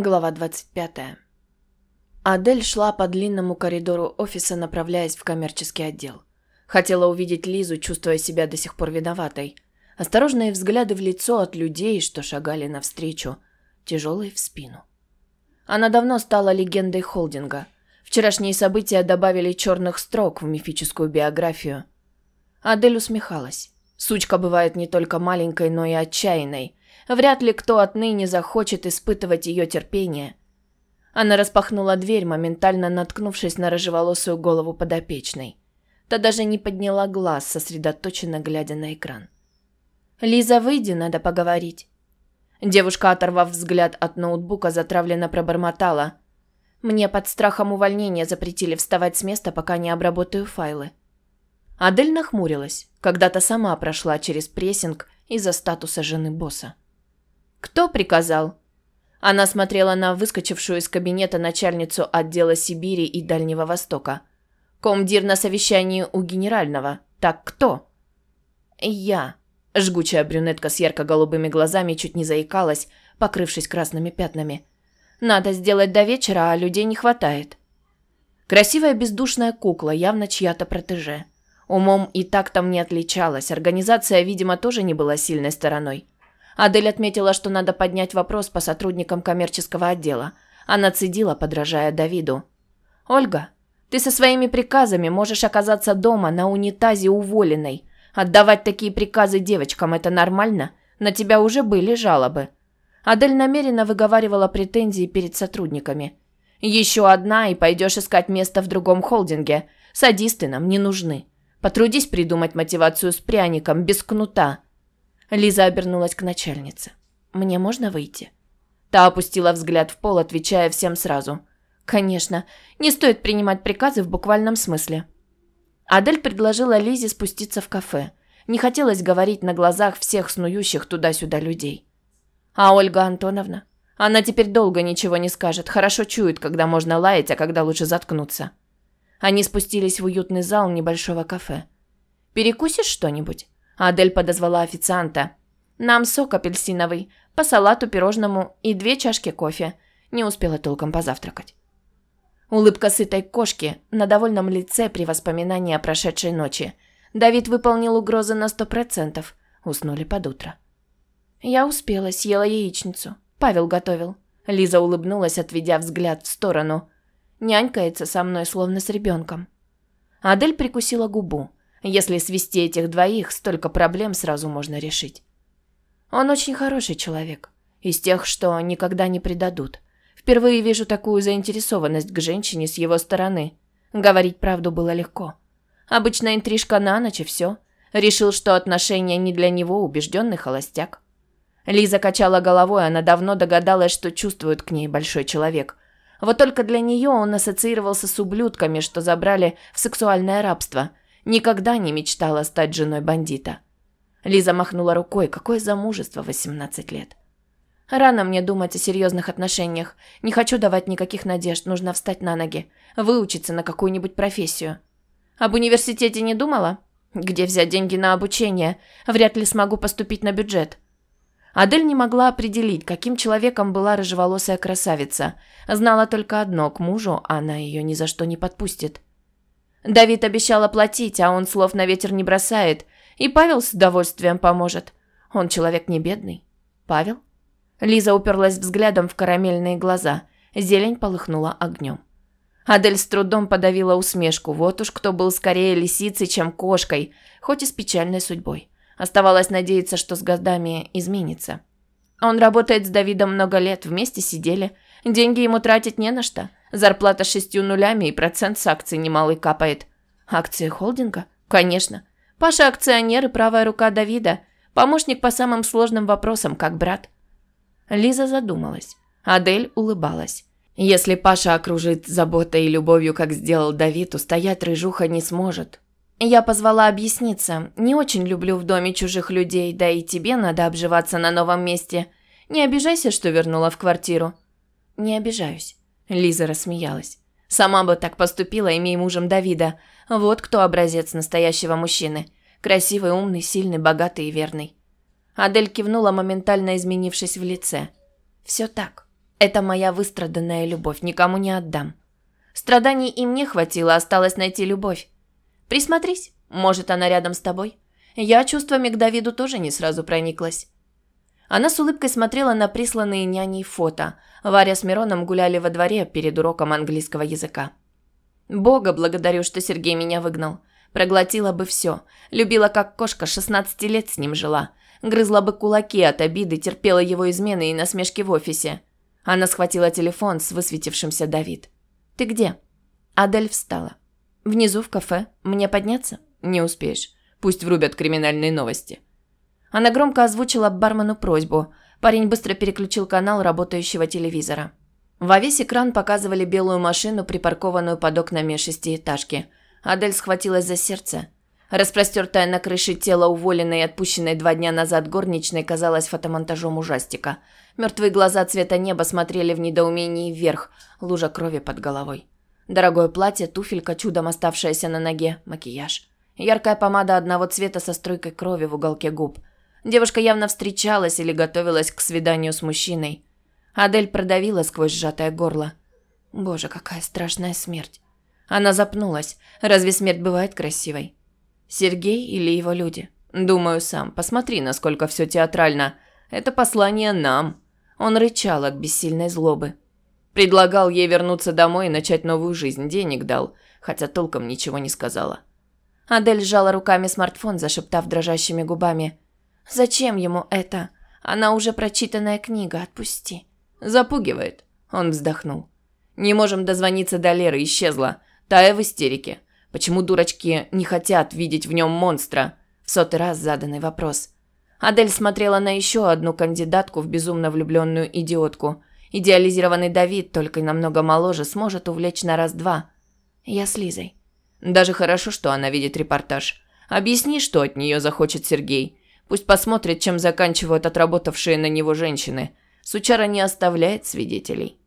Глава 25. Адель шла по длинному коридору офиса, направляясь в коммерческий отдел. Хотела увидеть Лизу, чувствуя себя до сих пор виноватой. Осторожные взгляды в лицо от людей, что шагали навстречу, тяжелые в спину. Она давно стала легендой холдинга. Вчерашние события добавили черных строк в мифическую биографию. Адель усмехалась. Сучка бывает не только маленькой, но и отчаянной. Вряд ли кто отныне захочет испытывать ее терпение. Она распахнула дверь, моментально наткнувшись на рыжеволосую голову подопечной. Та даже не подняла глаз, сосредоточенно глядя на экран. «Лиза, выйди, надо поговорить». Девушка, оторвав взгляд от ноутбука, затравленно пробормотала. «Мне под страхом увольнения запретили вставать с места, пока не обработаю файлы». Адель нахмурилась, когда-то сама прошла через прессинг из-за статуса жены босса. «Кто приказал?» Она смотрела на выскочившую из кабинета начальницу отдела Сибири и Дальнего Востока. «Комдир на совещании у генерального. Так кто?» «Я». Жгучая брюнетка с ярко-голубыми глазами чуть не заикалась, покрывшись красными пятнами. «Надо сделать до вечера, а людей не хватает». Красивая бездушная кукла, явно чья-то протеже. Умом и тактом не отличалась, организация, видимо, тоже не была сильной стороной. Адель отметила, что надо поднять вопрос по сотрудникам коммерческого отдела. Она цедила, подражая Давиду. «Ольга, ты со своими приказами можешь оказаться дома на унитазе уволенной. Отдавать такие приказы девочкам – это нормально? На тебя уже были жалобы». Адель намеренно выговаривала претензии перед сотрудниками. «Еще одна, и пойдешь искать место в другом холдинге. Садисты нам не нужны. Потрудись придумать мотивацию с пряником, без кнута». Лиза обернулась к начальнице. «Мне можно выйти?» Та опустила взгляд в пол, отвечая всем сразу. «Конечно, не стоит принимать приказы в буквальном смысле». Адель предложила Лизе спуститься в кафе. Не хотелось говорить на глазах всех снующих туда-сюда людей. «А Ольга Антоновна? Она теперь долго ничего не скажет, хорошо чует, когда можно лаять, а когда лучше заткнуться». Они спустились в уютный зал небольшого кафе. «Перекусишь что-нибудь?» Адель подозвала официанта. «Нам сок апельсиновый, по салату, пирожному и две чашки кофе». Не успела толком позавтракать. Улыбка сытой кошки на довольном лице при воспоминании о прошедшей ночи. Давид выполнил угрозы на сто процентов. Уснули под утро. Я успела, съела яичницу. Павел готовил. Лиза улыбнулась, отведя взгляд в сторону. Нянькается со мной, словно с ребенком. Адель прикусила губу. Если свести этих двоих, столько проблем сразу можно решить. Он очень хороший человек. Из тех, что никогда не предадут. Впервые вижу такую заинтересованность к женщине с его стороны. Говорить правду было легко. Обычная интрижка на ночь и все. Решил, что отношения не для него убежденный холостяк. Лиза качала головой, она давно догадалась, что чувствует к ней большой человек. Вот только для нее он ассоциировался с ублюдками, что забрали в сексуальное рабство – Никогда не мечтала стать женой бандита. Лиза махнула рукой. Какое замужество 18 лет. Рано мне думать о серьезных отношениях. Не хочу давать никаких надежд. Нужно встать на ноги. Выучиться на какую-нибудь профессию. Об университете не думала? Где взять деньги на обучение? Вряд ли смогу поступить на бюджет. Адель не могла определить, каким человеком была рыжеволосая красавица. Знала только одно – к мужу она ее ни за что не подпустит. Давид обещал оплатить, а он слов на ветер не бросает. И Павел с удовольствием поможет. Он человек не бедный. Павел? Лиза уперлась взглядом в карамельные глаза. Зелень полыхнула огнем. Адель с трудом подавила усмешку. Вот уж кто был скорее лисицей, чем кошкой, хоть и с печальной судьбой. Оставалось надеяться, что с годами изменится. Он работает с Давидом много лет, вместе сидели. Деньги ему тратить не на что. Зарплата шестью нулями и процент с акций немалый капает. Акции холдинга? Конечно. Паша акционер и правая рука Давида. Помощник по самым сложным вопросам, как брат. Лиза задумалась. Адель улыбалась. Если Паша окружит заботой и любовью, как сделал Давид, устоять рыжуха не сможет. Я позвала объясниться. Не очень люблю в доме чужих людей, да и тебе надо обживаться на новом месте. Не обижайся, что вернула в квартиру. Не обижаюсь. Лиза рассмеялась. Сама бы так поступила, имея мужем Давида. Вот кто образец настоящего мужчины. Красивый, умный, сильный, богатый и верный. Адель кивнула, моментально изменившись в лице. Все так. Это моя выстраданная любовь, никому не отдам. Страданий и мне хватило, осталось найти любовь. Присмотрись, может, она рядом с тобой. Я чувствами к Давиду тоже не сразу прониклась. Она с улыбкой смотрела на присланные няней фото. Варя с Мироном гуляли во дворе перед уроком английского языка. Бога благодарю, что Сергей меня выгнал. Проглотила бы все. Любила как кошка, 16 лет с ним жила. Грызла бы кулаки от обиды, терпела его измены и насмешки в офисе. Она схватила телефон с высветившимся Давид. «Ты где?» Адель встала. «Внизу в кафе. Мне подняться?» «Не успеешь. Пусть врубят криминальные новости». Она громко озвучила бармену просьбу. Парень быстро переключил канал работающего телевизора. Во весь экран показывали белую машину, припаркованную под окнами шестиэтажки. Адель схватилась за сердце. Распростертая на крыше тело уволенной и отпущенной два дня назад горничной казалось фотомонтажом ужастика. Мертвые глаза цвета неба смотрели в недоумении вверх, лужа крови под головой. Дорогое платье, туфелька, чудом оставшаяся на ноге, макияж. Яркая помада одного цвета со струйкой крови в уголке губ. Девушка явно встречалась или готовилась к свиданию с мужчиной. Адель продавила сквозь сжатое горло. Боже, какая страшная смерть. Она запнулась. Разве смерть бывает красивой? Сергей или его люди? Думаю сам. Посмотри, насколько все театрально. Это послание нам. Он рычал от бессильной злобы. Предлагал ей вернуться домой и начать новую жизнь, денег дал, хотя толком ничего не сказала. Адель сжала руками смартфон, зашептав дрожащими губами. «Зачем ему это? Она уже прочитанная книга, отпусти». «Запугивает», – он вздохнул. «Не можем дозвониться до Леры, исчезла. Тая в истерике. Почему дурочки не хотят видеть в нем монстра?» В сотый раз заданный вопрос – Адель смотрела на еще одну кандидатку в безумно влюбленную идиотку. Идеализированный Давид, только намного моложе, сможет увлечь на раз-два. Я с Лизой. Даже хорошо, что она видит репортаж. Объясни, что от нее захочет Сергей. Пусть посмотрит, чем заканчивают отработавшие на него женщины. Сучара не оставляет свидетелей.